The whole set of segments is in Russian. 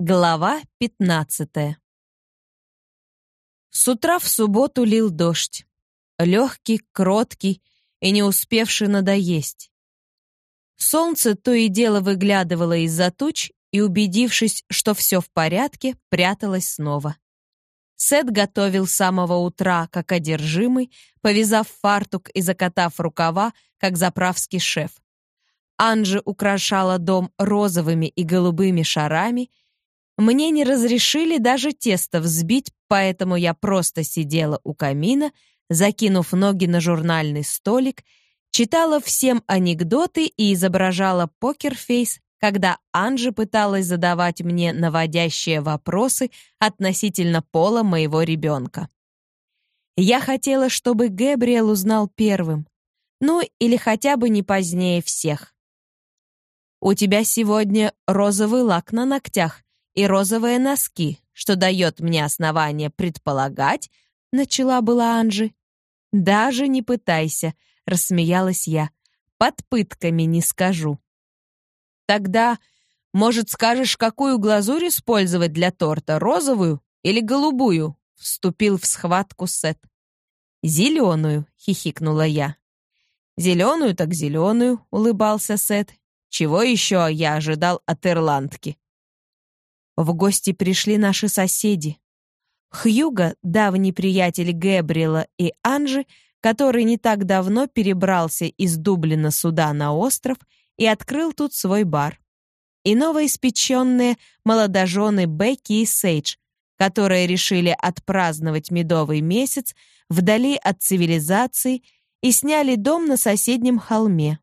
Глава 15 С утра в субботу лил дождь. Легкий, кроткий и не успевший надоесть. Солнце то и дело выглядывало из-за туч и, убедившись, что все в порядке, пряталось снова. Сет готовил с самого утра, как одержимый, повязав фартук и закатав рукава, как заправский шеф. Анжи украшала дом розовыми и голубыми шарами — мне не разрешили даже тесто взбить, поэтому я просто сидела у камина, закинув ноги на журнальный столик, читала всем анекдоты и изображала покерфейс, когда Анжи пыталась задавать мне наводящие вопросы относительно пола моего ребенка. Я хотела, чтобы Гэбриэл узнал первым, ну или хотя бы не позднее всех. «У тебя сегодня розовый лак на ногтях», и розовые носки, что дает мне основание предполагать, начала была Анжи. Даже не пытайся, рассмеялась я. Под пытками не скажу. Тогда, может, скажешь, какую глазурь использовать для торта, розовую или голубую? Вступил в схватку Сет. «Зеленую», — хихикнула я. «Зеленую так зеленую», — улыбался Сет. «Чего еще я ожидал от ирландки?» В гости пришли наши соседи. Хьюго, давний приятель Гэбриэла и Анжи, который не так давно перебрался из Дублина сюда на остров и открыл тут свой бар. И новоиспеченные молодожены Бекки и Сейдж, которые решили отпраздновать медовый месяц вдали от цивилизации и сняли дом на соседнем холме.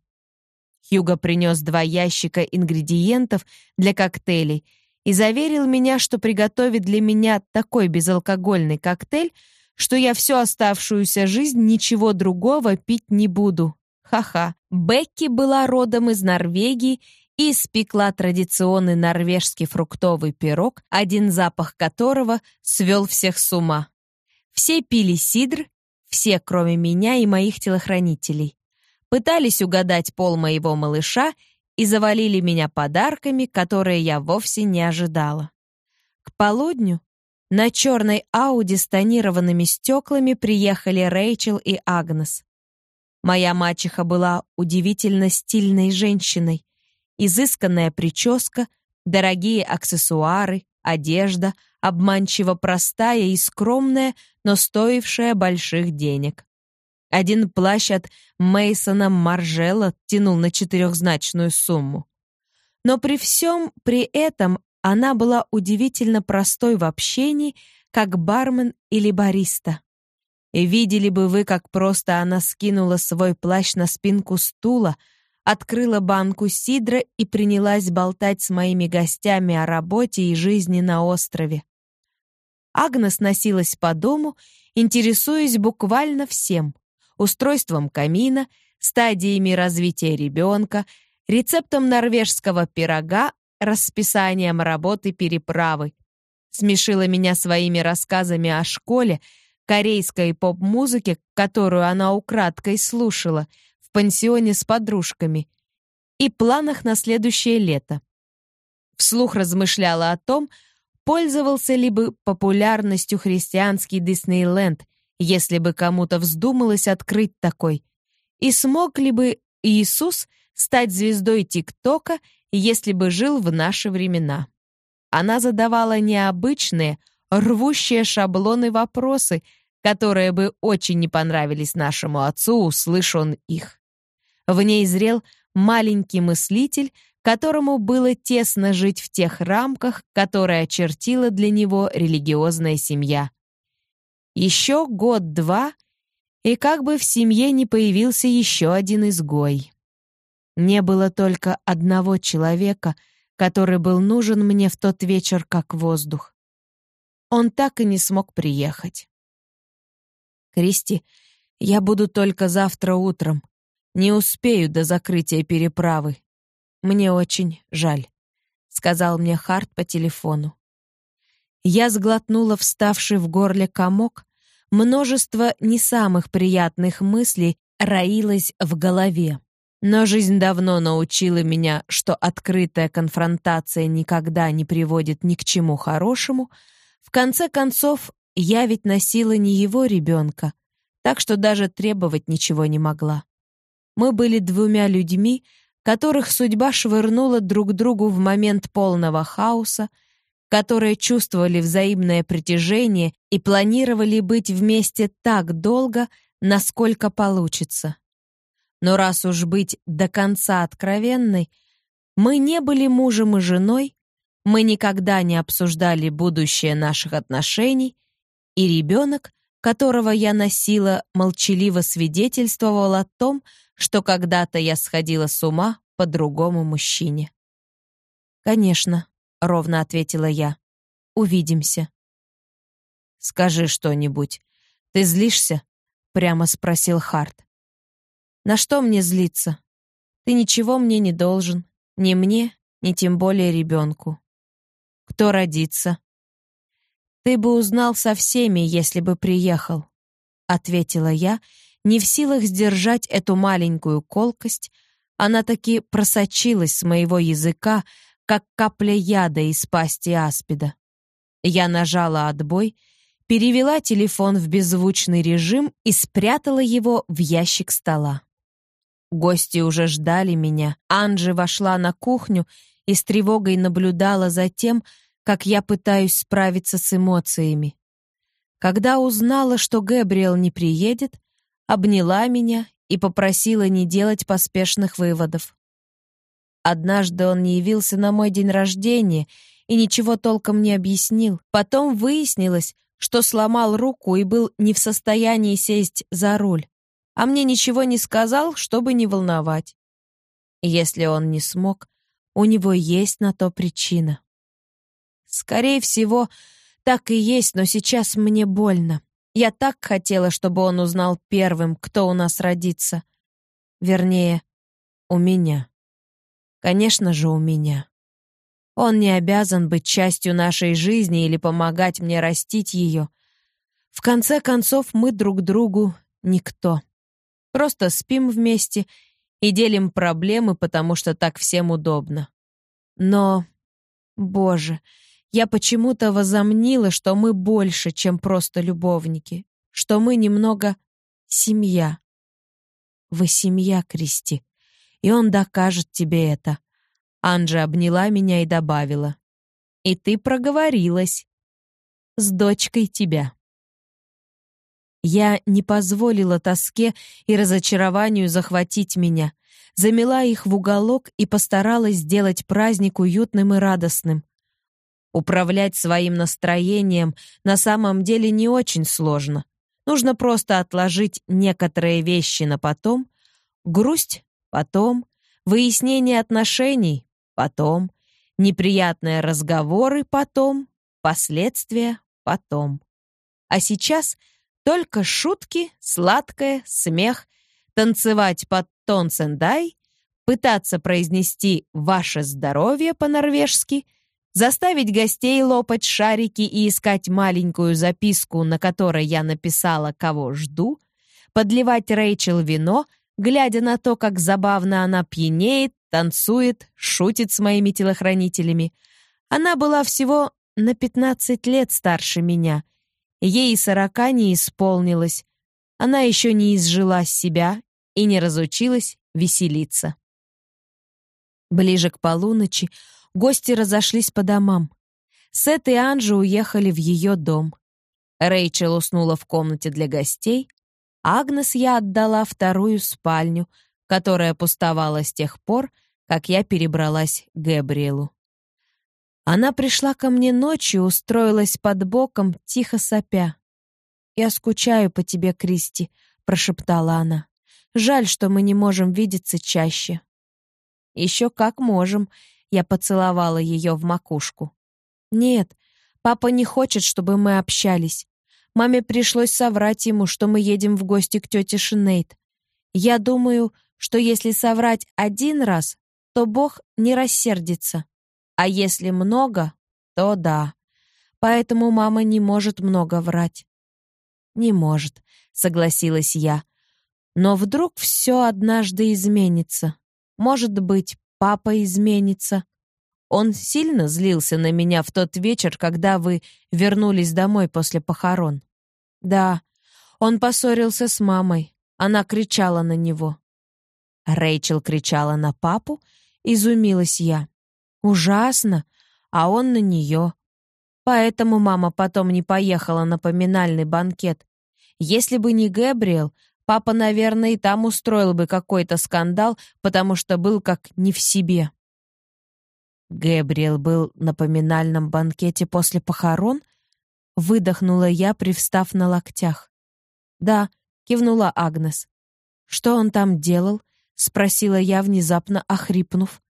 Хьюго принес два ящика ингредиентов для коктейлей — и заверил меня, что приготовит для меня такой безалкогольный коктейль, что я всю оставшуюся жизнь ничего другого пить не буду. Ха-ха. Бекки была родом из Норвегии и испекла традиционный норвежский фруктовый пирог, один запах которого свел всех с ума. Все пили сидр, все, кроме меня и моих телохранителей. Пытались угадать пол моего малыша и завалили меня подарками, которые я вовсе не ожидала. К полудню на черной Ауди с тонированными стеклами приехали Рэйчел и Агнес. Моя мачеха была удивительно стильной женщиной. Изысканная прическа, дорогие аксессуары, одежда, обманчиво простая и скромная, но стоившая больших денег. Один плащ от Мейсона Маржела тянул на четырехзначную сумму. Но при всем при этом она была удивительно простой в общении, как бармен или бариста. И видели бы вы, как просто она скинула свой плащ на спинку стула, открыла банку сидра и принялась болтать с моими гостями о работе и жизни на острове. Агнес носилась по дому, интересуясь буквально всем устройством камина, стадиями развития ребенка, рецептом норвежского пирога, расписанием работы переправы. Смешила меня своими рассказами о школе, корейской поп-музыке, которую она украдкой слушала в пансионе с подружками, и планах на следующее лето. Вслух размышляла о том, пользовался ли бы популярностью христианский Диснейленд если бы кому-то вздумалось открыть такой. И смог ли бы Иисус стать звездой ТикТока, если бы жил в наши времена? Она задавала необычные, рвущие шаблоны вопросы, которые бы очень не понравились нашему отцу, услышь он их. В ней зрел маленький мыслитель, которому было тесно жить в тех рамках, которые очертила для него религиозная семья. Еще год-два, и как бы в семье не появился еще один изгой. Не было только одного человека, который был нужен мне в тот вечер как воздух. Он так и не смог приехать. «Кристи, я буду только завтра утром. Не успею до закрытия переправы. Мне очень жаль», — сказал мне Харт по телефону. Я сглотнула вставший в горле комок, множество не самых приятных мыслей роилось в голове. Но жизнь давно научила меня, что открытая конфронтация никогда не приводит ни к чему хорошему. В конце концов, я ведь носила не его ребенка, так что даже требовать ничего не могла. Мы были двумя людьми, которых судьба швырнула друг другу в момент полного хаоса, которые чувствовали взаимное притяжение и планировали быть вместе так долго, насколько получится. Но раз уж быть до конца откровенной, мы не были мужем и женой, мы никогда не обсуждали будущее наших отношений, и ребенок, которого я носила, молчаливо свидетельствовал о том, что когда-то я сходила с ума по другому мужчине. «Конечно», — ровно ответила я. «Увидимся». «Скажи что-нибудь. Ты злишься?» — прямо спросил Харт. На что мне злиться? Ты ничего мне не должен. Ни мне, ни тем более ребенку. Кто родится? Ты бы узнал со всеми, если бы приехал, ответила я, не в силах сдержать эту маленькую колкость. Она таки просочилась с моего языка, как капля яда из пасти аспида. Я нажала отбой, перевела телефон в беззвучный режим и спрятала его в ящик стола. Гости уже ждали меня. Анжи вошла на кухню и с тревогой наблюдала за тем, как я пытаюсь справиться с эмоциями. Когда узнала, что Гэбриэл не приедет, обняла меня и попросила не делать поспешных выводов. Однажды он не явился на мой день рождения и ничего толком не объяснил. Потом выяснилось, что сломал руку и был не в состоянии сесть за руль а мне ничего не сказал, чтобы не волновать. Если он не смог, у него есть на то причина. Скорее всего, так и есть, но сейчас мне больно. Я так хотела, чтобы он узнал первым, кто у нас родится. Вернее, у меня. Конечно же, у меня. Он не обязан быть частью нашей жизни или помогать мне растить ее. В конце концов, мы друг другу никто. Просто спим вместе и делим проблемы, потому что так всем удобно. Но, боже, я почему-то возомнила, что мы больше, чем просто любовники, что мы немного семья. Вы семья, Кристи, и он докажет тебе это. Анжа обняла меня и добавила. И ты проговорилась. С дочкой тебя. Я не позволила тоске и разочарованию захватить меня, замела их в уголок и постаралась сделать праздник уютным и радостным. Управлять своим настроением на самом деле не очень сложно. Нужно просто отложить некоторые вещи на потом, грусть — потом, выяснение отношений — потом, неприятные разговоры — потом, последствия — потом. А сейчас — только шутки, сладкое, смех, танцевать под тон сендай, пытаться произнести «ваше здоровье» по-норвежски, заставить гостей лопать шарики и искать маленькую записку, на которой я написала «кого жду», подливать Рэйчел вино, глядя на то, как забавно она пьянеет, танцует, шутит с моими телохранителями. Она была всего на 15 лет старше меня — Ей сорока не исполнилось. Она еще не изжила себя и не разучилась веселиться. Ближе к полуночи гости разошлись по домам. Сет и Анжи уехали в ее дом. Рэйчел уснула в комнате для гостей. Агнес я отдала вторую спальню, которая пустовала с тех пор, как я перебралась к Габриэлу. Она пришла ко мне ночью, устроилась под боком, тихо сопя. «Я скучаю по тебе, Кристи», — прошептала она. «Жаль, что мы не можем видеться чаще». «Еще как можем», — я поцеловала ее в макушку. «Нет, папа не хочет, чтобы мы общались. Маме пришлось соврать ему, что мы едем в гости к тете Шинейд. Я думаю, что если соврать один раз, то Бог не рассердится. А если много, то да. Поэтому мама не может много врать. Не может, согласилась я. Но вдруг все однажды изменится. Может быть, папа изменится. Он сильно злился на меня в тот вечер, когда вы вернулись домой после похорон. Да, он поссорился с мамой. Она кричала на него. Рэйчел кричала на папу, изумилась я. Ужасно, а он на нее. Поэтому мама потом не поехала на поминальный банкет. Если бы не Гэбриэл, папа, наверное, и там устроил бы какой-то скандал, потому что был как не в себе. Гэбриэл был на поминальном банкете после похорон? Выдохнула я, привстав на локтях. «Да», — кивнула Агнес. «Что он там делал?» — спросила я, внезапно охрипнув.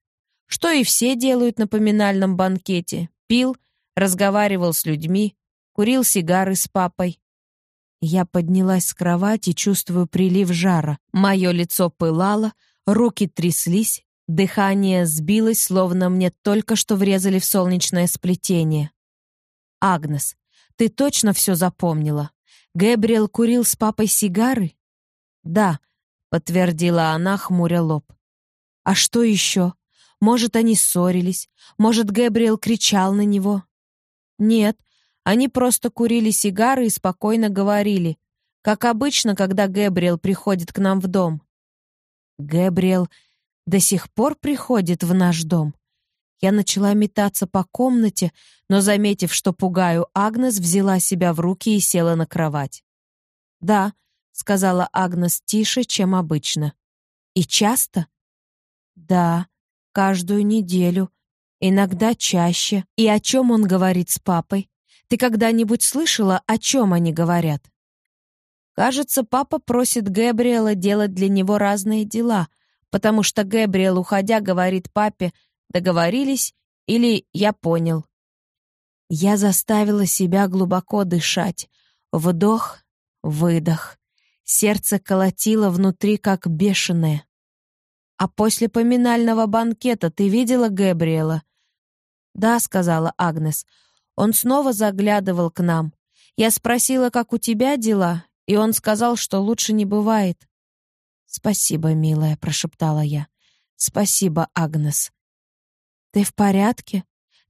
«Что и все делают на поминальном банкете. Пил, разговаривал с людьми, курил сигары с папой. Я поднялась с кровати, чувствую прилив жара. Мое лицо пылало, руки тряслись, дыхание сбилось, словно мне только что врезали в солнечное сплетение. «Агнес, ты точно все запомнила? Гэбриэл курил с папой сигары?» «Да», — подтвердила она, хмуря лоб. «А что еще? Может, они ссорились? Может, Гэбриэл кричал на него?» «Нет, они просто курили сигары и спокойно говорили, как обычно, когда Гэбриэл приходит к нам в дом. Гэбриэл до сих пор приходит в наш дом. Я начала метаться по комнате, но, заметив, что пугаю, Агнес взяла себя в руки и села на кровать. «Да», — сказала Агнес тише, чем обычно. «И часто?» «Да, каждую неделю, иногда чаще. И о чем он говорит с папой?» Ты когда-нибудь слышала, о чем они говорят? Кажется, папа просит Гэбриэла делать для него разные дела, потому что Гэбриэл, уходя, говорит папе «договорились» или «я понял». Я заставила себя глубоко дышать. Вдох, выдох. Сердце колотило внутри, как бешеное. «А после поминального банкета ты видела Гэбриэла?» «Да», — сказала Агнес, — он снова заглядывал к нам. Я спросила, как у тебя дела, и он сказал, что лучше не бывает. «Спасибо, милая», — прошептала я. «Спасибо, Агнес». «Ты в порядке?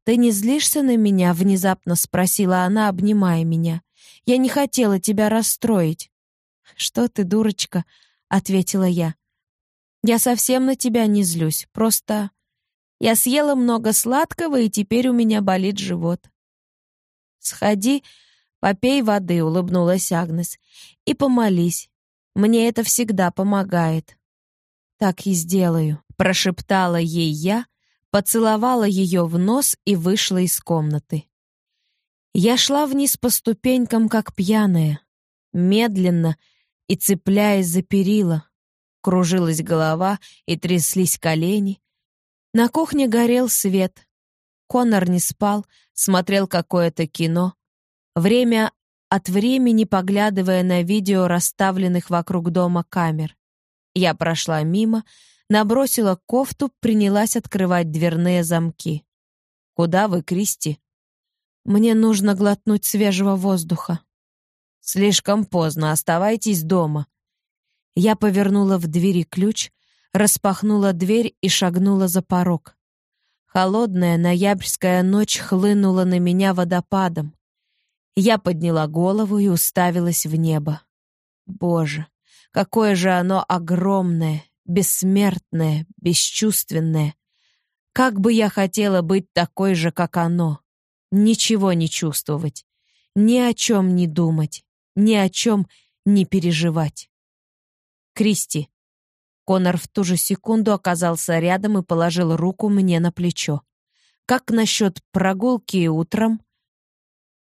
Ты не злишься на меня?» — внезапно спросила она, обнимая меня. «Я не хотела тебя расстроить». «Что ты, дурочка?» — ответила я. «Я совсем на тебя не злюсь, просто...» Я съела много сладкого, и теперь у меня болит живот. «Сходи, попей воды», — улыбнулась Агнес, — «и помолись. Мне это всегда помогает». «Так и сделаю», — прошептала ей я, поцеловала ее в нос и вышла из комнаты. Я шла вниз по ступенькам, как пьяная, медленно и цепляясь за перила. Кружилась голова и тряслись колени. На кухне горел свет. Конор не спал, смотрел какое-то кино. Время от времени поглядывая на видео расставленных вокруг дома камер. Я прошла мимо, набросила кофту, принялась открывать дверные замки. «Куда вы, Кристи?» «Мне нужно глотнуть свежего воздуха». «Слишком поздно, оставайтесь дома». Я повернула в двери ключ, распахнула дверь и шагнула за порог. Холодная ноябрьская ночь хлынула на меня водопадом. Я подняла голову и уставилась в небо. Боже, какое же оно огромное, бессмертное, бесчувственное. Как бы я хотела быть такой же, как оно. Ничего не чувствовать, ни о чем не думать, ни о чем не переживать. Кристи, Конор в ту же секунду оказался рядом и положил руку мне на плечо. «Как насчет прогулки утром?»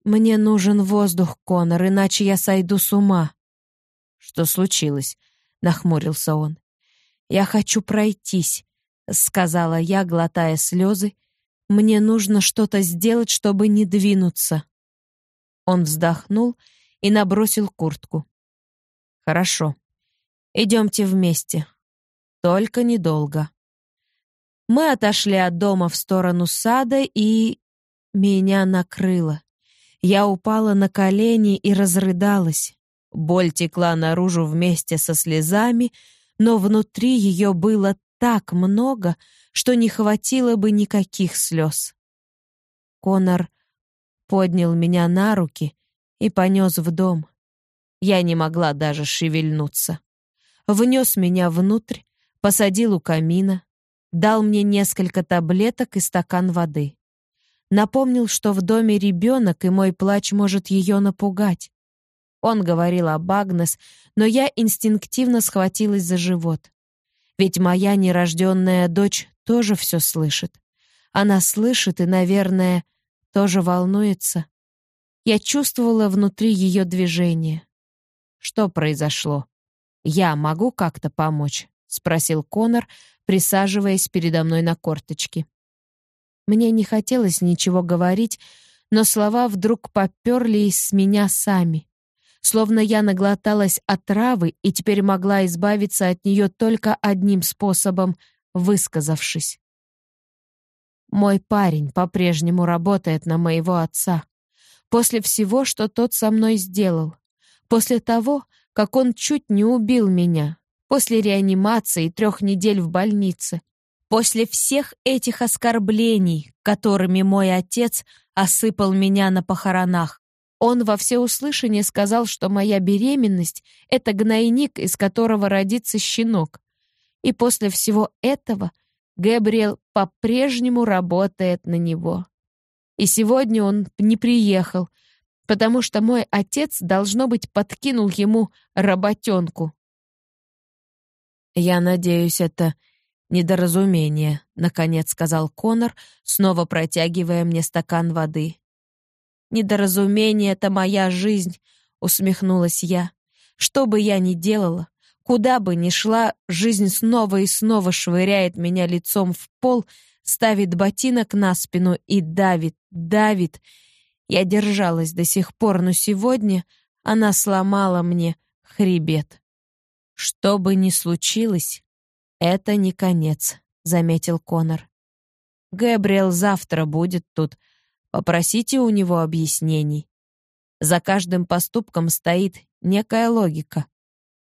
«Мне нужен воздух, Конор, иначе я сойду с ума». «Что случилось?» — нахмурился он. «Я хочу пройтись», — сказала я, глотая слезы. «Мне нужно что-то сделать, чтобы не двинуться». Он вздохнул и набросил куртку. «Хорошо. Идемте вместе. Только недолго. Мы отошли от дома в сторону сада, и... Меня накрыло. Я упала на колени и разрыдалась. Боль текла наружу вместе со слезами, но внутри ее было так много, что не хватило бы никаких слез. Конор поднял меня на руки и понес в дом. Я не могла даже шевельнуться. Внес меня внутрь, посадил у камина, дал мне несколько таблеток и стакан воды. Напомнил, что в доме ребенок, и мой плач может ее напугать. Он говорил об Агнес, но я инстинктивно схватилась за живот. Ведь моя нерожденная дочь тоже все слышит. Она слышит и, наверное, тоже волнуется. Я чувствовала внутри ее движение. Что произошло? Я могу как-то помочь? спросил Конор, присаживаясь передо мной на корточки. Мне не хотелось ничего говорить, но слова вдруг поперли из меня сами словно я наглоталась отравы и теперь могла избавиться от нее только одним способом — высказавшись. Мой парень по-прежнему работает на моего отца. После всего, что тот со мной сделал. После того, как он чуть не убил меня. После реанимации трех недель в больнице. После всех этих оскорблений, которыми мой отец осыпал меня на похоронах. Он во всеуслышание сказал, что моя беременность — это гнойник, из которого родится щенок. И после всего этого Гэбриэл по-прежнему работает на него. И сегодня он не приехал, потому что мой отец, должно быть, подкинул ему работенку. «Я надеюсь, это недоразумение», — наконец сказал Конор, снова протягивая мне стакан воды. Недоразумение — это моя жизнь, усмехнулась я. Что бы я ни делала, куда бы ни шла, жизнь снова и снова швыряет меня лицом в пол, ставит ботинок на спину и давит, давит. Я держалась до сих пор, но сегодня она сломала мне хребет. Что бы ни случилось, это не конец, заметил Конор. Гэбриэл завтра будет тут, Попросите у него объяснений. За каждым поступком стоит некая логика.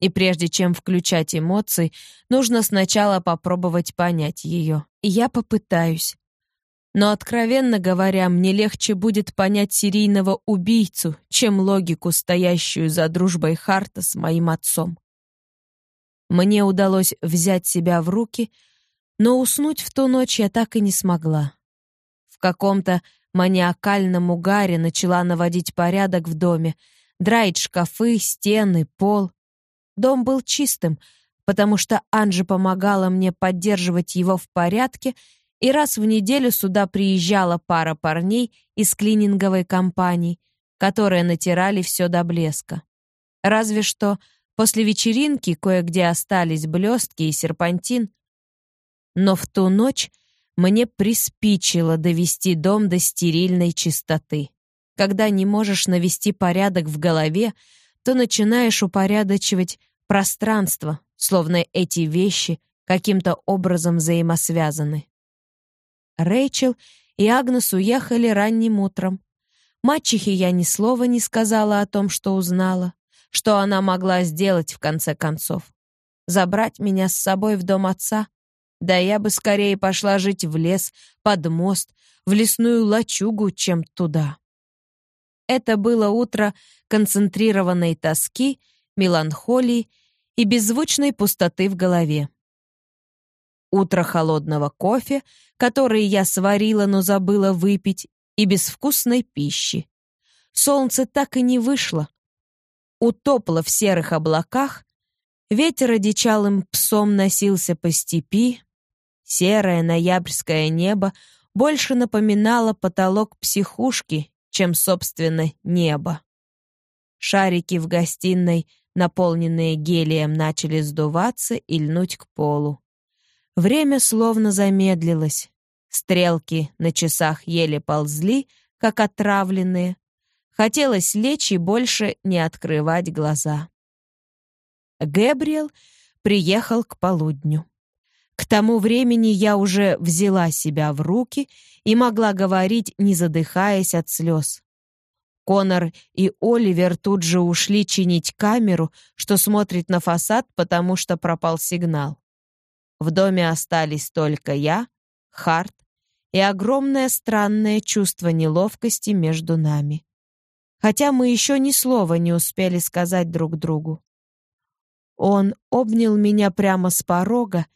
И прежде чем включать эмоции, нужно сначала попробовать понять ее. И я попытаюсь. Но, откровенно говоря, мне легче будет понять серийного убийцу, чем логику, стоящую за дружбой Харта с моим отцом. Мне удалось взять себя в руки, но уснуть в ту ночь я так и не смогла. В каком-то маниакальном угаре начала наводить порядок в доме, драить шкафы, стены, пол. Дом был чистым, потому что Анжи помогала мне поддерживать его в порядке, и раз в неделю сюда приезжала пара парней из клининговой компании, которые натирали все до блеска. Разве что после вечеринки кое-где остались блестки и серпантин. Но в ту ночь мне приспичило довести дом до стерильной чистоты. Когда не можешь навести порядок в голове, то начинаешь упорядочивать пространство, словно эти вещи каким-то образом взаимосвязаны. Рэйчел и Агнес уехали ранним утром. Мачехе я ни слова не сказала о том, что узнала, что она могла сделать в конце концов. Забрать меня с собой в дом отца да я бы скорее пошла жить в лес, под мост, в лесную лачугу, чем туда. Это было утро концентрированной тоски, меланхолии и беззвучной пустоты в голове. Утро холодного кофе, который я сварила, но забыла выпить, и безвкусной пищи. Солнце так и не вышло. Утопло в серых облаках, ветер одичалым псом носился по степи, Серое ноябрьское небо больше напоминало потолок психушки, чем, собственно, небо. Шарики в гостиной, наполненные гелием, начали сдуваться и льнуть к полу. Время словно замедлилось. Стрелки на часах еле ползли, как отравленные. Хотелось лечь и больше не открывать глаза. Гэбриэл приехал к полудню. К тому времени я уже взяла себя в руки и могла говорить, не задыхаясь от слез. Конор и Оливер тут же ушли чинить камеру, что смотрит на фасад, потому что пропал сигнал. В доме остались только я, Харт и огромное странное чувство неловкости между нами. Хотя мы еще ни слова не успели сказать друг другу. Он обнял меня прямо с порога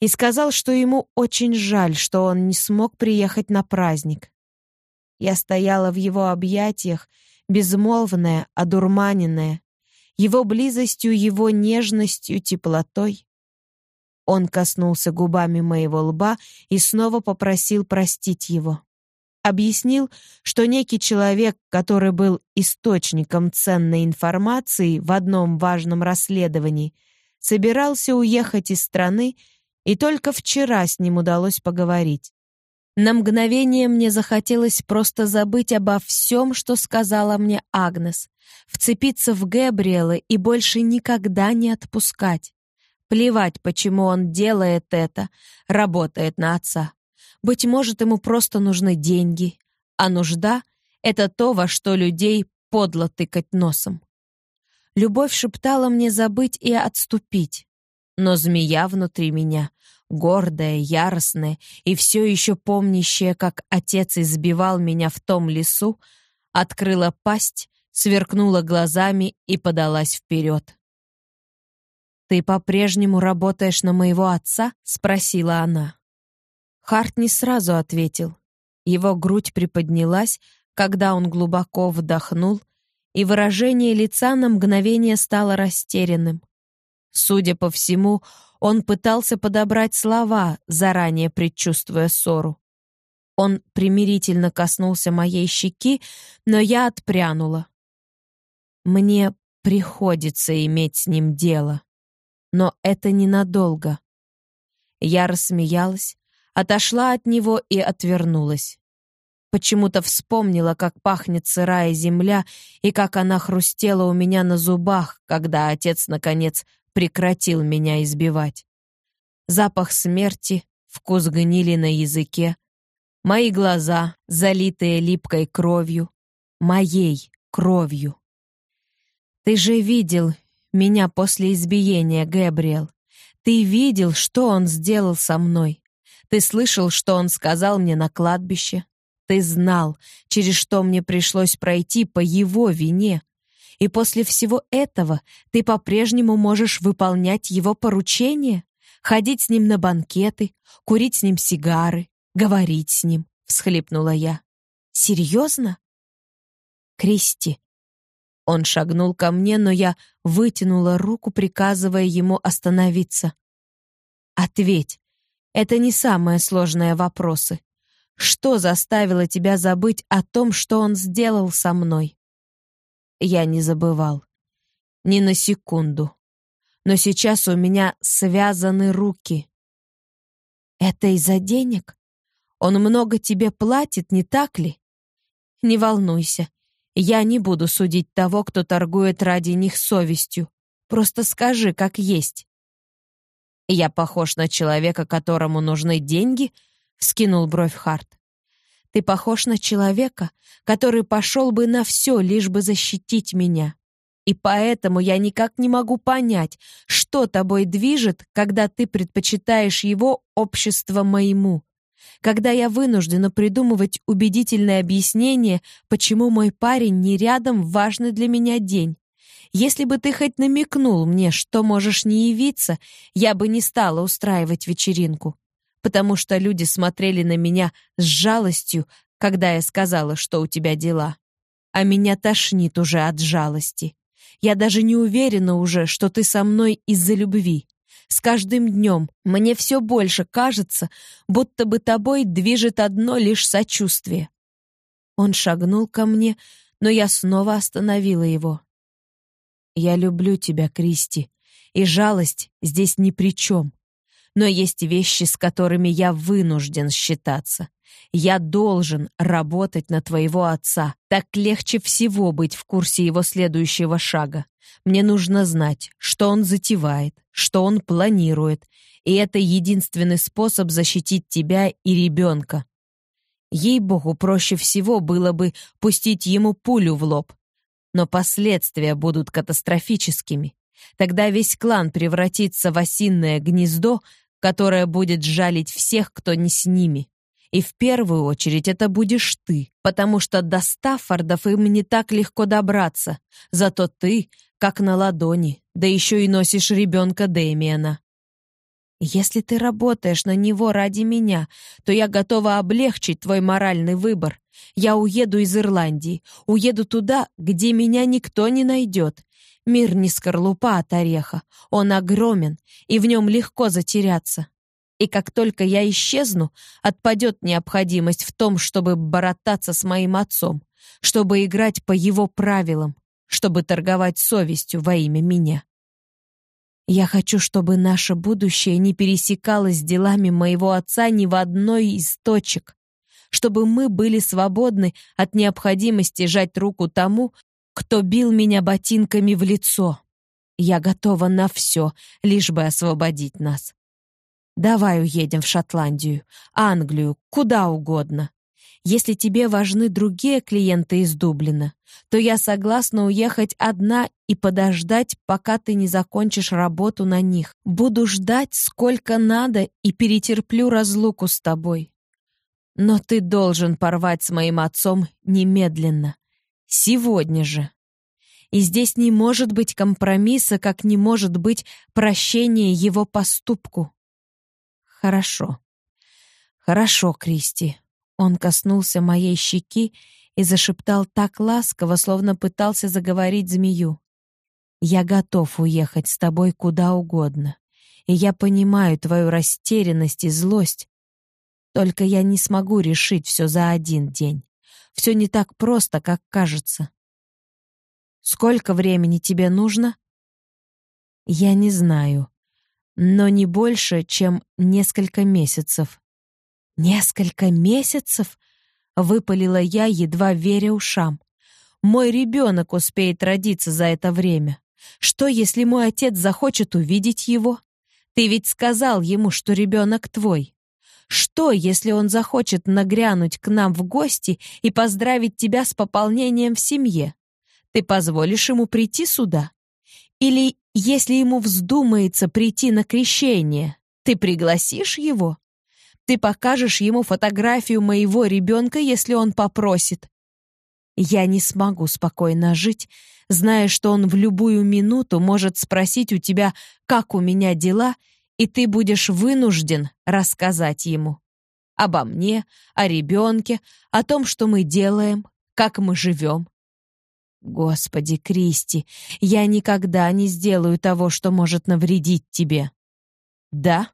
и сказал, что ему очень жаль, что он не смог приехать на праздник. Я стояла в его объятиях, безмолвная, одурманенная, его близостью, его нежностью, теплотой. Он коснулся губами моего лба и снова попросил простить его. Объяснил, что некий человек, который был источником ценной информации в одном важном расследовании, собирался уехать из страны, и только вчера с ним удалось поговорить. На мгновение мне захотелось просто забыть обо всем, что сказала мне Агнес, вцепиться в Гэбриэла и больше никогда не отпускать. Плевать, почему он делает это, работает на отца. Быть может, ему просто нужны деньги, а нужда — это то, во что людей подло тыкать носом. Любовь шептала мне забыть и отступить, но змея внутри меня гордая, яростная и все еще помнящая, как отец избивал меня в том лесу, открыла пасть, сверкнула глазами и подалась вперед. «Ты по-прежнему работаешь на моего отца?» — спросила она. Харт не сразу ответил. Его грудь приподнялась, когда он глубоко вдохнул, и выражение лица на мгновение стало растерянным. Судя по всему, он пытался подобрать слова, заранее предчувствуя ссору. Он примирительно коснулся моей щеки, но я отпрянула. Мне приходится иметь с ним дело, но это ненадолго. Я рассмеялась, отошла от него и отвернулась. Почему-то вспомнила, как пахнет сырая земля и как она хрустела у меня на зубах, когда отец, наконец, прекратил меня избивать. Запах смерти, вкус гнили на языке, мои глаза, залитые липкой кровью, моей кровью. Ты же видел меня после избиения, Гэбриэл. Ты видел, что он сделал со мной. Ты слышал, что он сказал мне на кладбище. Ты знал, через что мне пришлось пройти по его вине. И после всего этого ты по-прежнему можешь выполнять его поручения, ходить с ним на банкеты, курить с ним сигары, говорить с ним, всхлипнула я. Серьезно? Кристи. Он шагнул ко мне, но я вытянула руку, приказывая ему остановиться. Ответь. Это не самые сложные вопросы. Что заставило тебя забыть о том, что он сделал со мной? я не забывал. Ни на секунду. Но сейчас у меня связаны руки. Это из-за денег? Он много тебе платит, не так ли? Не волнуйся. Я не буду судить того, кто торгует ради них совестью. Просто скажи, как есть. Я похож на человека, которому нужны деньги? Вскинул бровь Харт. Ты похож на человека, который пошел бы на все, лишь бы защитить меня. И поэтому я никак не могу понять, что тобой движет, когда ты предпочитаешь его общество моему. Когда я вынуждена придумывать убедительное объяснение, почему мой парень не рядом в важный для меня день. Если бы ты хоть намекнул мне, что можешь не явиться, я бы не стала устраивать вечеринку потому что люди смотрели на меня с жалостью, когда я сказала, что у тебя дела. А меня тошнит уже от жалости. Я даже не уверена уже, что ты со мной из-за любви. С каждым днем мне все больше кажется, будто бы тобой движет одно лишь сочувствие. Он шагнул ко мне, но я снова остановила его. Я люблю тебя, Кристи, и жалость здесь ни при чем. Но есть вещи, с которыми я вынужден считаться. Я должен работать на твоего отца. Так легче всего быть в курсе его следующего шага. Мне нужно знать, что он затевает, что он планирует, и это единственный способ защитить тебя и ребенка. Ей-богу, проще всего было бы пустить ему пулю в лоб. Но последствия будут катастрофическими. Тогда весь клан превратится в осинное гнездо, которое будет жалить всех, кто не с ними. И в первую очередь это будешь ты, потому что до Стаффордов им не так легко добраться. Зато ты, как на ладони, да еще и носишь ребенка Дэмиана. Если ты работаешь на него ради меня, то я готова облегчить твой моральный выбор. Я уеду из Ирландии, уеду туда, где меня никто не найдет. Мир не скорлупа от ореха, он огромен, и в нем легко затеряться. И как только я исчезну, отпадет необходимость в том, чтобы боротаться с моим отцом, чтобы играть по его правилам, чтобы торговать совестью во имя меня. Я хочу, чтобы наше будущее не пересекалось с делами моего отца ни в одной из точек, чтобы мы были свободны от необходимости жать руку тому, кто бил меня ботинками в лицо. Я готова на все, лишь бы освободить нас. Давай уедем в Шотландию, Англию, куда угодно. Если тебе важны другие клиенты из Дублина, то я согласна уехать одна и подождать, пока ты не закончишь работу на них. Буду ждать сколько надо и перетерплю разлуку с тобой. Но ты должен порвать с моим отцом немедленно. Сегодня же. И здесь не может быть компромисса, как не может быть прощения его поступку. Хорошо. Хорошо, Кристи. Он коснулся моей щеки и зашептал так ласково, словно пытался заговорить змею. «Я готов уехать с тобой куда угодно, и я понимаю твою растерянность и злость. Только я не смогу решить все за один день. Все не так просто, как кажется. Сколько времени тебе нужно?» «Я не знаю, но не больше, чем несколько месяцев. «Несколько месяцев?» — выпалила я, едва веря ушам. «Мой ребенок успеет родиться за это время. Что, если мой отец захочет увидеть его? Ты ведь сказал ему, что ребенок твой. Что, если он захочет нагрянуть к нам в гости и поздравить тебя с пополнением в семье? Ты позволишь ему прийти сюда? Или, если ему вздумается прийти на крещение, ты пригласишь его? Ты покажешь ему фотографию моего ребенка, если он попросит. Я не смогу спокойно жить, зная, что он в любую минуту может спросить у тебя, как у меня дела, и ты будешь вынужден рассказать ему. Обо мне, о ребенке, о том, что мы делаем, как мы живем. Господи, Кристи, я никогда не сделаю того, что может навредить тебе. Да,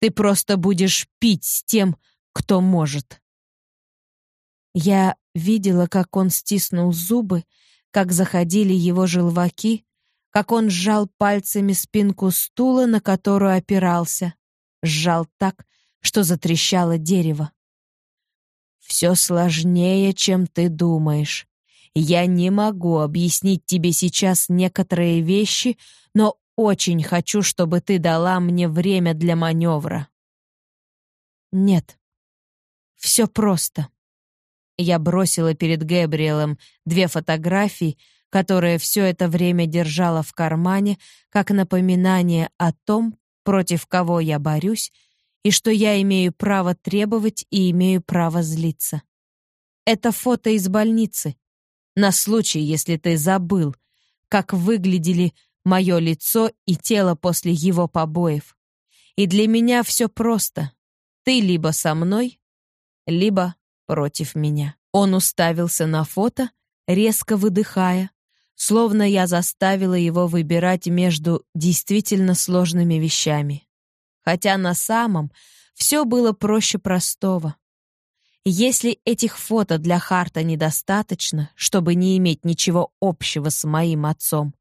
ты просто будешь пить с тем, кто может. Я видела, как он стиснул зубы, как заходили его желваки, как он сжал пальцами спинку стула, на которую опирался. Сжал так, что затрещало дерево. «Все сложнее, чем ты думаешь. Я не могу объяснить тебе сейчас некоторые вещи, но очень хочу, чтобы ты дала мне время для маневра». «Нет, все просто». Я бросила перед Гэбриэлем две фотографии, которые все это время держала в кармане, как напоминание о том, против кого я борюсь, и что я имею право требовать и имею право злиться. Это фото из больницы, на случай, если ты забыл, как выглядели мое лицо и тело после его побоев. И для меня все просто. Ты либо со мной, либо против меня. Он уставился на фото, резко выдыхая, словно я заставила его выбирать между действительно сложными вещами. Хотя на самом все было проще простого. Если этих фото для Харта недостаточно, чтобы не иметь ничего общего с моим отцом,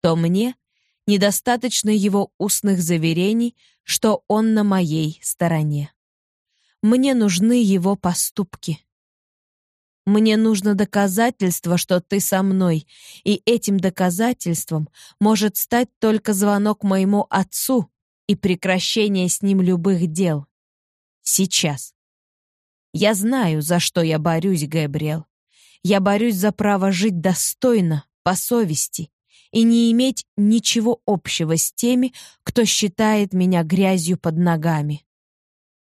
то мне недостаточно его устных заверений, что он на моей стороне. Мне нужны его поступки. Мне нужно доказательство, что ты со мной, и этим доказательством может стать только звонок моему отцу и прекращение с ним любых дел. Сейчас. Я знаю, за что я борюсь, Габриэл. Я борюсь за право жить достойно, по совести, и не иметь ничего общего с теми, кто считает меня грязью под ногами.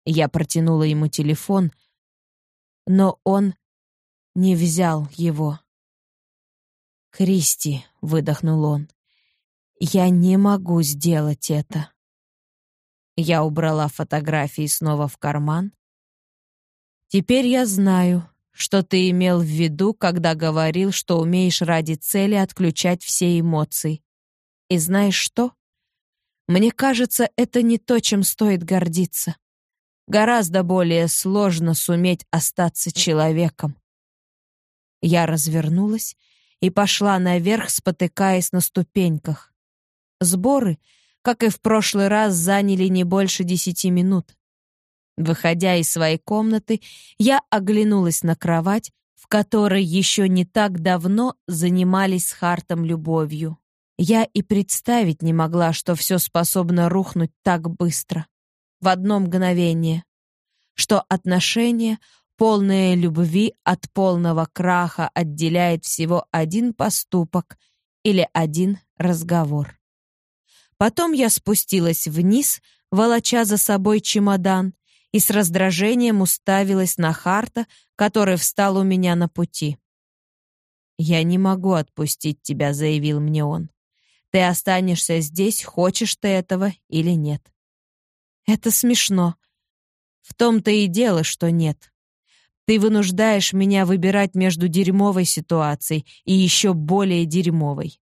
Я протянула ему телефон, но он не взял его. «Кристи», — выдохнул он, — «я не могу сделать это». Я убрала фотографии снова в карман. «Теперь я знаю, что ты имел в виду, когда говорил, что умеешь ради цели отключать все эмоции. И знаешь что? Мне кажется, это не то, чем стоит гордиться. Гораздо более сложно суметь остаться человеком. Я развернулась и пошла наверх, спотыкаясь на ступеньках. Сборы, как и в прошлый раз, заняли не больше десяти минут. Выходя из своей комнаты, я оглянулась на кровать, в которой еще не так давно занимались с Хартом любовью. Я и представить не могла, что все способно рухнуть так быстро, в одно мгновение, что отношения, полные любви от полного краха отделяет всего один поступок или один разговор. Потом я спустилась вниз, волоча за собой чемодан, и с раздражением уставилась на Харта, который встал у меня на пути. «Я не могу отпустить тебя», — заявил мне он. «Ты останешься здесь, хочешь ты этого или нет». «Это смешно. В том-то и дело, что нет. Ты вынуждаешь меня выбирать между дерьмовой ситуацией и еще более дерьмовой.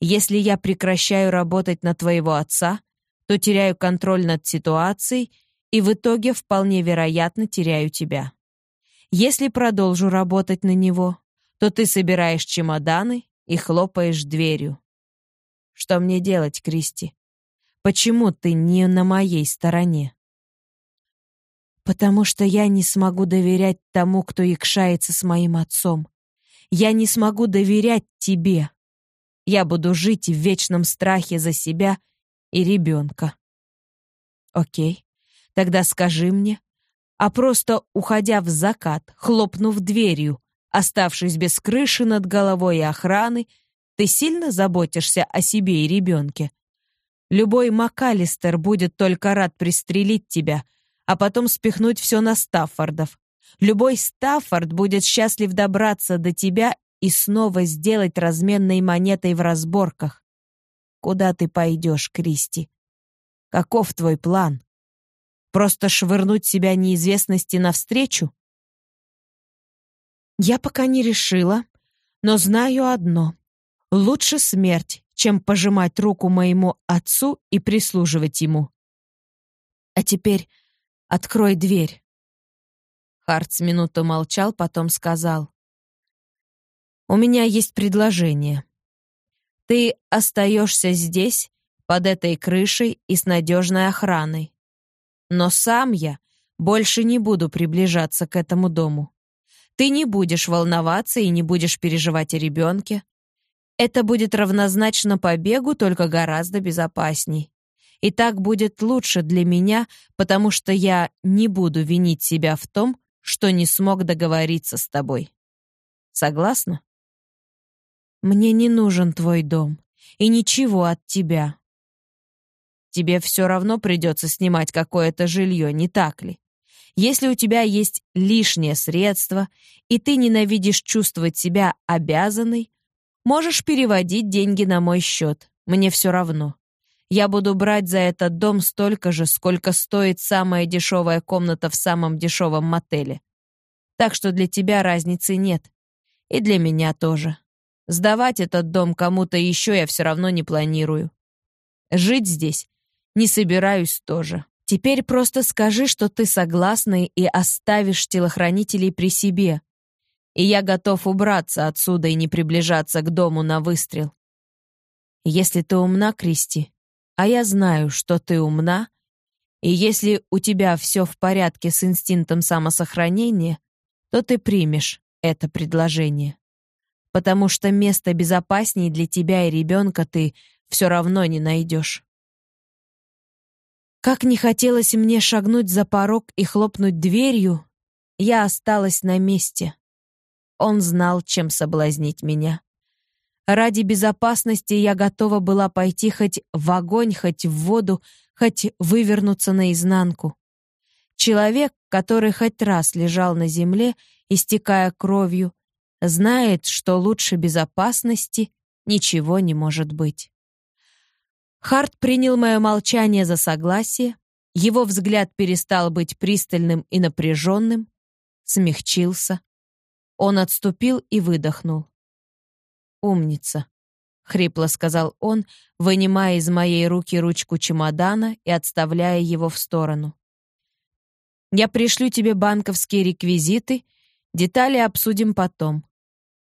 Если я прекращаю работать на твоего отца, то теряю контроль над ситуацией и в итоге вполне вероятно теряю тебя. Если продолжу работать на него, то ты собираешь чемоданы и хлопаешь дверью. Что мне делать, Кристи? Почему ты не на моей стороне? Потому что я не смогу доверять тому, кто якшается с моим отцом. Я не смогу доверять тебе. Я буду жить в вечном страхе за себя и ребенка. Окей. Тогда скажи мне, а просто уходя в закат, хлопнув дверью, оставшись без крыши над головой и охраны, ты сильно заботишься о себе и ребенке? Любой МакАлистер будет только рад пристрелить тебя, а потом спихнуть все на Стаффордов. Любой Стаффорд будет счастлив добраться до тебя и снова сделать разменной монетой в разборках. Куда ты пойдешь, Кристи? Каков твой план? Просто швырнуть себя неизвестности навстречу? Я пока не решила, но знаю одно. Лучше смерть, чем пожимать руку моему отцу и прислуживать ему. А теперь открой дверь. Харт минуту молчал, потом сказал. «У меня есть предложение. Ты остаешься здесь, под этой крышей и с надежной охраной. Но сам я больше не буду приближаться к этому дому. Ты не будешь волноваться и не будешь переживать о ребенке. Это будет равнозначно побегу, только гораздо безопасней. И так будет лучше для меня, потому что я не буду винить себя в том, что не смог договориться с тобой. Согласна? Мне не нужен твой дом и ничего от тебя. Тебе все равно придется снимать какое-то жилье, не так ли? Если у тебя есть лишнее средство, и ты ненавидишь чувствовать себя обязанной, можешь переводить деньги на мой счет. Мне все равно. Я буду брать за этот дом столько же, сколько стоит самая дешевая комната в самом дешевом мотеле. Так что для тебя разницы нет. И для меня тоже. Сдавать этот дом кому-то еще я все равно не планирую. Жить здесь не собираюсь тоже. Теперь просто скажи, что ты согласна и оставишь телохранителей при себе. И я готов убраться отсюда и не приближаться к дому на выстрел. Если ты умна, Кристи, а я знаю, что ты умна, и если у тебя все в порядке с инстинктом самосохранения, то ты примешь это предложение. Потому что место безопаснее для тебя и ребенка ты все равно не найдешь. Как не хотелось мне шагнуть за порог и хлопнуть дверью, я осталась на месте. Он знал, чем соблазнить меня. Ради безопасности я готова была пойти хоть в огонь, хоть в воду, хоть вывернуться наизнанку. Человек, который хоть раз лежал на земле, истекая кровью, знает, что лучше безопасности ничего не может быть. Харт принял мое молчание за согласие, его взгляд перестал быть пристальным и напряженным, смягчился. Он отступил и выдохнул. «Умница», — хрипло сказал он, вынимая из моей руки ручку чемодана и отставляя его в сторону. «Я пришлю тебе банковские реквизиты, детали обсудим потом.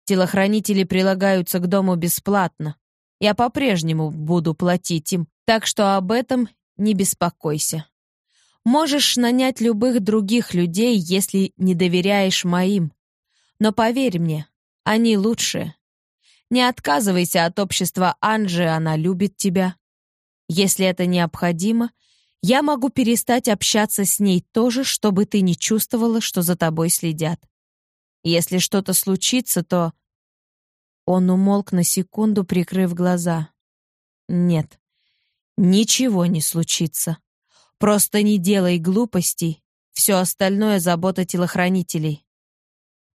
Телохранители прилагаются к дому бесплатно. Я по-прежнему буду платить им, так что об этом не беспокойся. Можешь нанять любых других людей, если не доверяешь моим. Но поверь мне, они лучшие. Не отказывайся от общества Анжи, она любит тебя. Если это необходимо, я могу перестать общаться с ней тоже, чтобы ты не чувствовала, что за тобой следят. Если что-то случится, то...» Он умолк на секунду, прикрыв глаза. «Нет, ничего не случится. Просто не делай глупостей. Все остальное — забота телохранителей.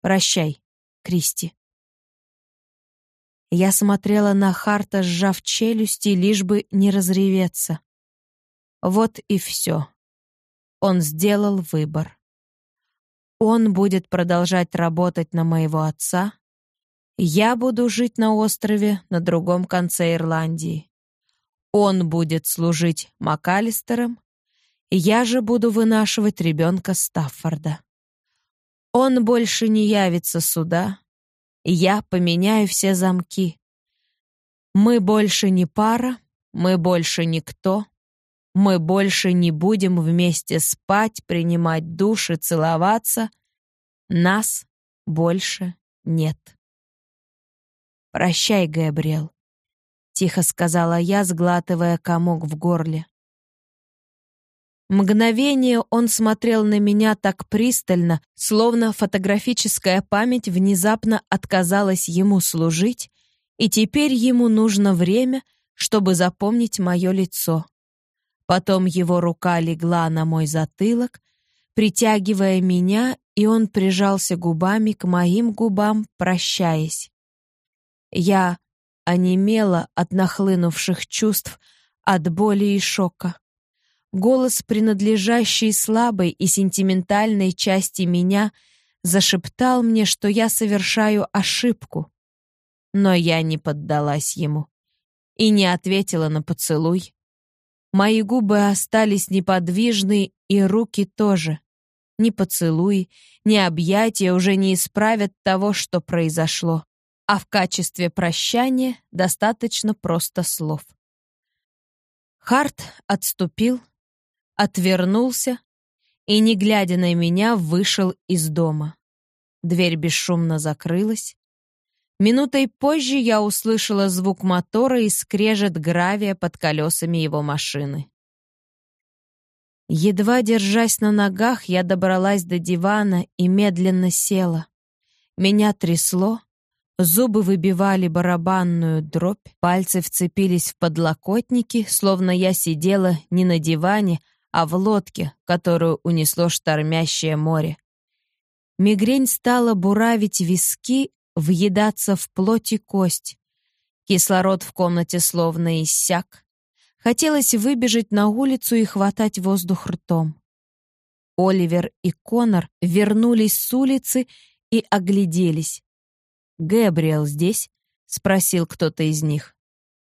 Прощай, Кристи». Я смотрела на Харта, сжав челюсти, лишь бы не разреветься. Вот и все. Он сделал выбор. Он будет продолжать работать на моего отца. Я буду жить на острове на другом конце Ирландии. Он будет служить МакАлистером, я же буду вынашивать ребенка Стаффорда. Он больше не явится сюда, я поменяю все замки. Мы больше не пара, мы больше никто, мы больше не будем вместе спать, принимать душ и целоваться. Нас больше нет. «Прощай, Габриэл», — тихо сказала я, сглатывая комок в горле. Мгновение он смотрел на меня так пристально, словно фотографическая память внезапно отказалась ему служить, и теперь ему нужно время, чтобы запомнить мое лицо. Потом его рука легла на мой затылок, притягивая меня, и он прижался губами к моим губам, прощаясь. Я онемела от нахлынувших чувств, от боли и шока. Голос, принадлежащий слабой и сентиментальной части меня, зашептал мне, что я совершаю ошибку. Но я не поддалась ему и не ответила на поцелуй, Мои губы остались неподвижны, и руки тоже. Ни поцелуи, ни объятия уже не исправят того, что произошло. А в качестве прощания достаточно просто слов. Харт отступил, отвернулся и, не глядя на меня, вышел из дома. Дверь бесшумно закрылась. Минутой позже я услышала звук мотора и скрежет гравия под колесами его машины. Едва держась на ногах, я добралась до дивана и медленно села. Меня трясло, зубы выбивали барабанную дробь, пальцы вцепились в подлокотники, словно я сидела не на диване, а в лодке, которую унесло штормящее море. Мигрень стала буравить виски, въедаться в плоть и кость. Кислород в комнате словно иссяк. Хотелось выбежать на улицу и хватать воздух ртом. Оливер и Конор вернулись с улицы и огляделись. «Гэбриэл здесь?» — спросил кто-то из них.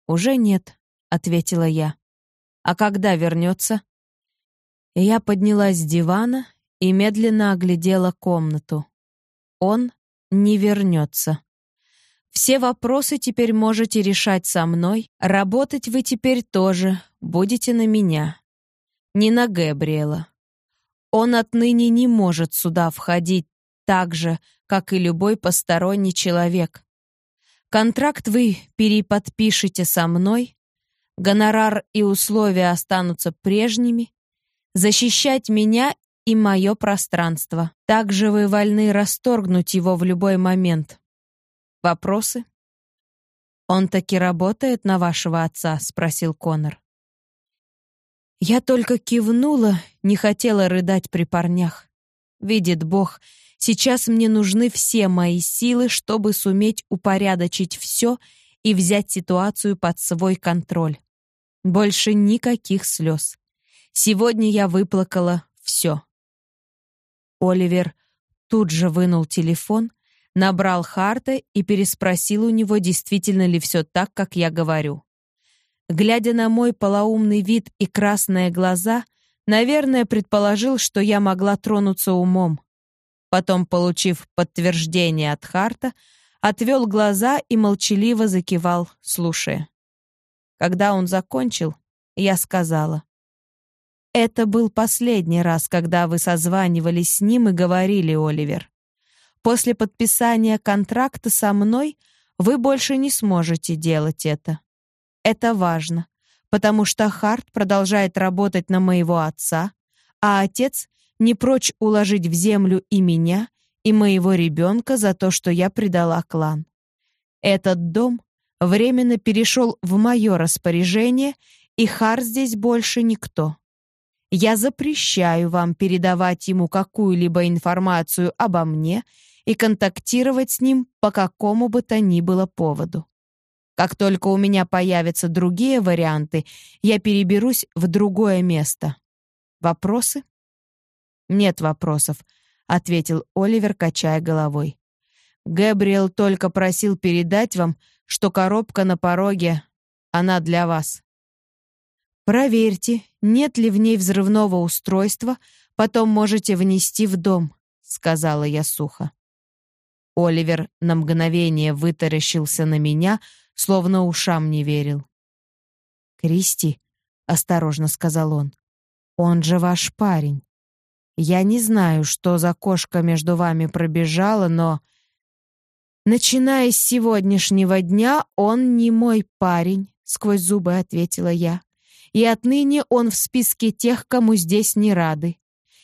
«Уже нет», — ответила я. «А когда вернется?» Я поднялась с дивана и медленно оглядела комнату. Он не вернется. Все вопросы теперь можете решать со мной, работать вы теперь тоже будете на меня. Не на Габриэла. Он отныне не может сюда входить так же, как и любой посторонний человек. Контракт вы переподпишете со мной, гонорар и условия останутся прежними, защищать меня и мое пространство. Также вы вольны расторгнуть его в любой момент. Вопросы? Он таки работает на вашего отца, спросил Конор. Я только кивнула, не хотела рыдать при парнях. Видит Бог, сейчас мне нужны все мои силы, чтобы суметь упорядочить все и взять ситуацию под свой контроль. Больше никаких слез. Сегодня я выплакала все. Оливер тут же вынул телефон, набрал Харта и переспросил у него, действительно ли все так, как я говорю. Глядя на мой полоумный вид и красные глаза, наверное, предположил, что я могла тронуться умом. Потом, получив подтверждение от Харта, отвел глаза и молчаливо закивал, слушая. Когда он закончил, я сказала. «Это был последний раз, когда вы созванивались с ним и говорили, Оливер. После подписания контракта со мной вы больше не сможете делать это. Это важно, потому что Харт продолжает работать на моего отца, а отец не прочь уложить в землю и меня, и моего ребенка за то, что я предала клан. Этот дом временно перешел в мое распоряжение, и Хар здесь больше никто. Я запрещаю вам передавать ему какую-либо информацию обо мне и контактировать с ним по какому бы то ни было поводу. Как только у меня появятся другие варианты, я переберусь в другое место. Вопросы? Нет вопросов, ответил Оливер, качая головой. Гэбриэл только просил передать вам, что коробка на пороге, она для вас. Проверьте, нет ли в ней взрывного устройства, потом можете внести в дом, сказала я сухо. Оливер на мгновение вытаращился на меня, словно ушам не верил. «Кристи», — осторожно сказал он, — «он же ваш парень. Я не знаю, что за кошка между вами пробежала, но...» «Начиная с сегодняшнего дня он не мой парень», — сквозь зубы ответила я. «И отныне он в списке тех, кому здесь не рады.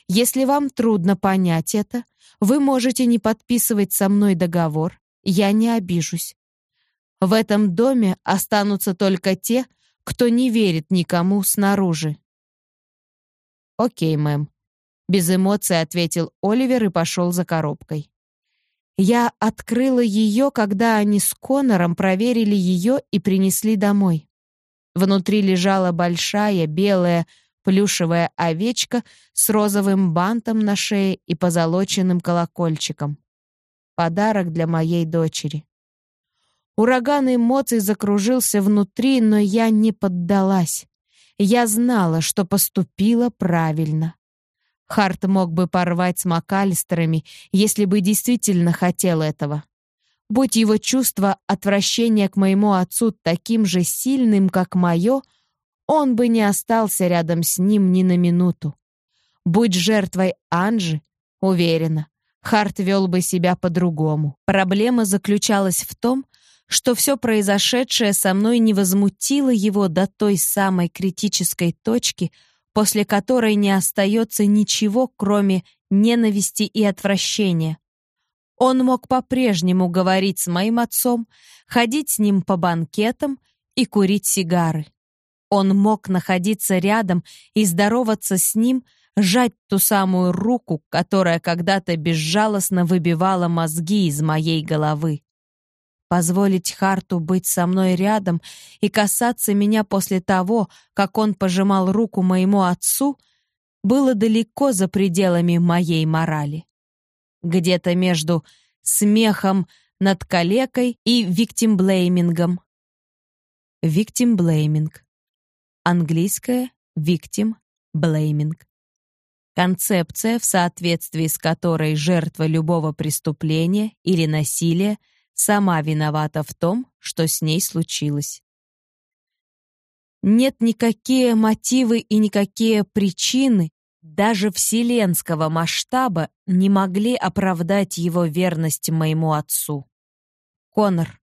Если вам трудно понять это, вы можете не подписывать со мной договор, я не обижусь. В этом доме останутся только те, кто не верит никому снаружи. «Окей, мэм», — без эмоций ответил Оливер и пошел за коробкой. Я открыла ее, когда они с Конором проверили ее и принесли домой. Внутри лежала большая белая плюшевая овечка с розовым бантом на шее и позолоченным колокольчиком. Подарок для моей дочери. Ураган эмоций закружился внутри, но я не поддалась. Я знала, что поступила правильно. Харт мог бы порвать с МакАлистерами, если бы действительно хотел этого. Будь его чувство отвращения к моему отцу таким же сильным, как мое — он бы не остался рядом с ним ни на минуту. Будь жертвой Анжи, уверена, Харт вел бы себя по-другому. Проблема заключалась в том, что все произошедшее со мной не возмутило его до той самой критической точки, после которой не остается ничего, кроме ненависти и отвращения. Он мог по-прежнему говорить с моим отцом, ходить с ним по банкетам и курить сигары. Он мог находиться рядом и здороваться с ним, сжать ту самую руку, которая когда-то безжалостно выбивала мозги из моей головы. Позволить Харту быть со мной рядом и касаться меня после того, как он пожимал руку моему отцу, было далеко за пределами моей морали. Где-то между смехом над калекой и виктимблеймингом. Виктимблейминг Английское blaming. Концепция, в соответствии с которой жертва любого преступления или насилия сама виновата в том, что с ней случилось. Нет никакие мотивы и никакие причины, даже вселенского масштаба, не могли оправдать его верность моему отцу. Конор,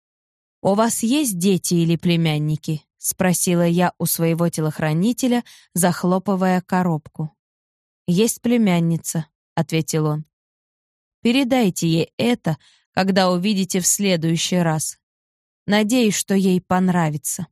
у вас есть дети или племянники? — спросила я у своего телохранителя, захлопывая коробку. «Есть племянница», — ответил он. Передайте ей это, когда увидите в следующий раз. Надеюсь, что ей понравится.